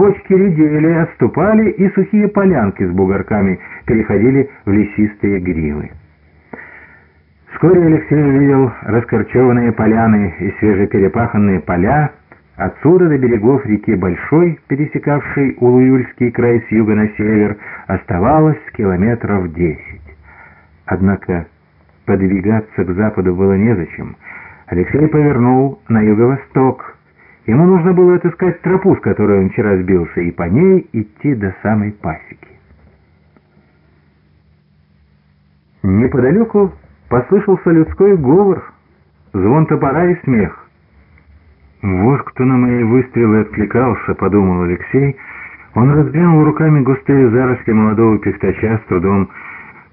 кочки редели, отступали, и сухие полянки с бугорками переходили в лесистые гривы. Вскоре Алексей увидел раскорчеванные поляны и свежеперепаханные поля, Отсюда до берегов реки Большой, пересекавшей Улуюльский край с юга на север, оставалось километров десять. Однако подвигаться к западу было незачем. Алексей повернул на юго-восток. Ему нужно было отыскать тропу, с которой он вчера сбился, и по ней идти до самой пасеки. Неподалеку послышался людской говор, звон топора и смех. «Вот кто на мои выстрелы откликался», — подумал Алексей. Он разглянул руками густые заросли молодого пихтача, с трудом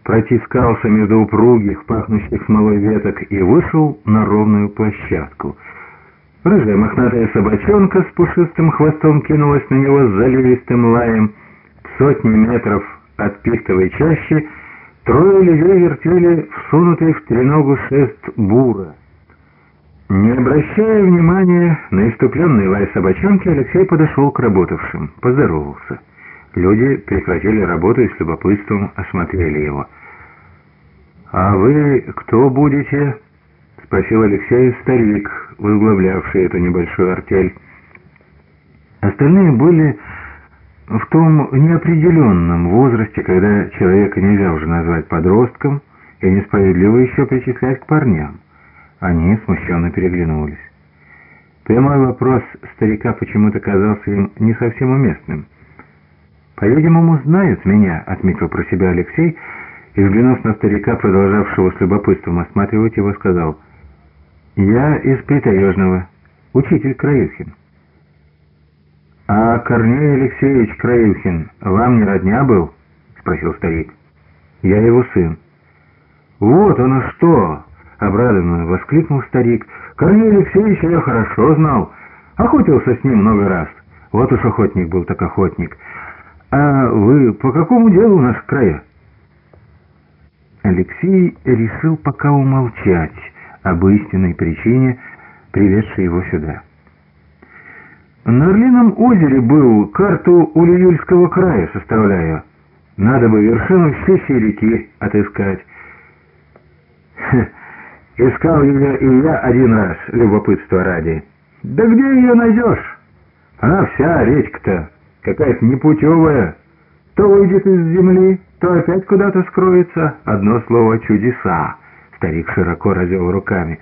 протискался между упругих, пахнущих смолой веток и вышел на ровную площадку. Рыжая мохнатая собачонка с пушистым хвостом кинулась на него с заливистым лаем. Сотни метров от пихтовой чащи трое людей вертели всунутый в треногу шест бура. Не обращая внимания на иступленный лай собачонки, Алексей подошел к работавшим, поздоровался. Люди прекратили работу и с любопытством осмотрели его. «А вы кто будете?» — спросил Алексей старик, возглавлявший эту небольшую артель. Остальные были в том неопределенном возрасте, когда человека нельзя уже назвать подростком и несправедливо еще причислять к парням. Они смущенно переглянулись. Прямой вопрос старика почему-то казался им не совсем уместным. «По-видимому, знают меня», — отметил про себя Алексей, и, взглянув на старика, продолжавшего с любопытством осматривать его, сказал, «Я из Притаежного, учитель Краюхин». «А Корней Алексеевич Краюхин вам не родня был?» — спросил старик. «Я его сын». «Вот оно что!» — обрадованно воскликнул старик. «Корней Алексеевич я хорошо знал. Охотился с ним много раз. Вот уж охотник был так охотник. А вы по какому делу у нас края?» Алексей решил пока умолчать об истинной причине, приведшей его сюда. На Орлином озере был, карту Улиюльского края составляю. Надо бы вершину всей реки отыскать. Искал ее и я один раз, любопытство ради. Да где ее найдешь? Она вся, речка-то, какая-то непутевая. То выйдет из земли, то опять куда-то скроется. Одно слово «чудеса». Старик широко развел руками.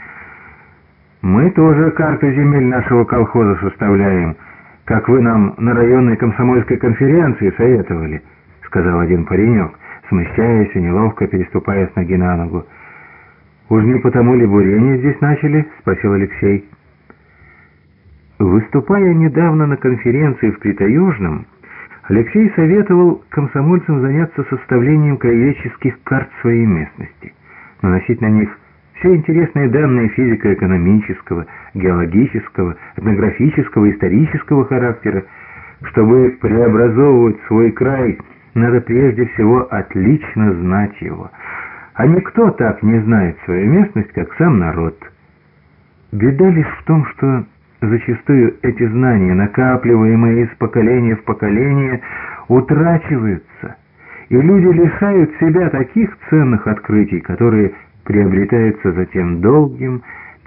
Мы тоже карту земель нашего колхоза составляем, как вы нам на районной комсомольской конференции советовали, сказал один паренек, смущаясь и неловко переступая с ноги на ногу. «Уж не потому ли бурение здесь начали?» — спросил Алексей. Выступая недавно на конференции в Притаежном, Алексей советовал комсомольцам заняться составлением краеведческих карт своей местности, наносить на них все интересные данные физико-экономического, геологического, этнографического, исторического характера. Чтобы преобразовывать свой край, надо прежде всего отлично знать его — а никто так не знает свою местность, как сам народ. Беда лишь в том, что зачастую эти знания, накапливаемые из поколения в поколение, утрачиваются, и люди лишают себя таких ценных открытий, которые приобретаются затем долгим,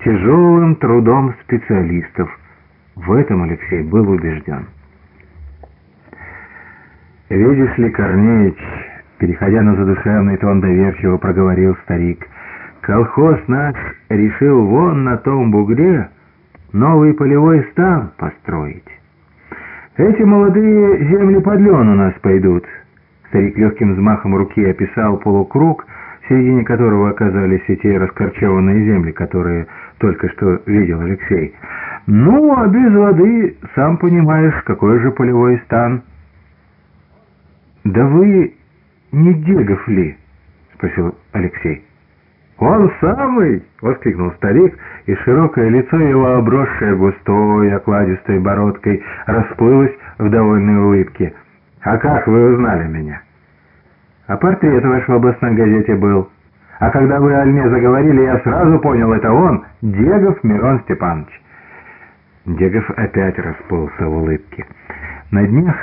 тяжелым трудом специалистов. В этом Алексей был убежден. «Видишь ли, Корнеич, Переходя на задушевный тон, доверчиво проговорил старик. «Колхоз наш решил вон на том бугре новый полевой стан построить. Эти молодые земли под у нас пойдут». Старик легким взмахом руки описал полукруг, в середине которого оказались эти раскорчеванные земли, которые только что видел Алексей. «Ну, а без воды, сам понимаешь, какой же полевой стан?» «Да вы не Дегов ли?» — спросил Алексей. «Он самый!» — воскликнул старик, и широкое лицо его, обросшее густой окладистой бородкой, расплылось в довольной улыбке. «А как вы узнали меня?» «А портрет ваш в областной газете был. А когда вы о льне заговорили, я сразу понял, это он, Дегов Мирон Степанович». Дегов опять расплылся в улыбке. На днях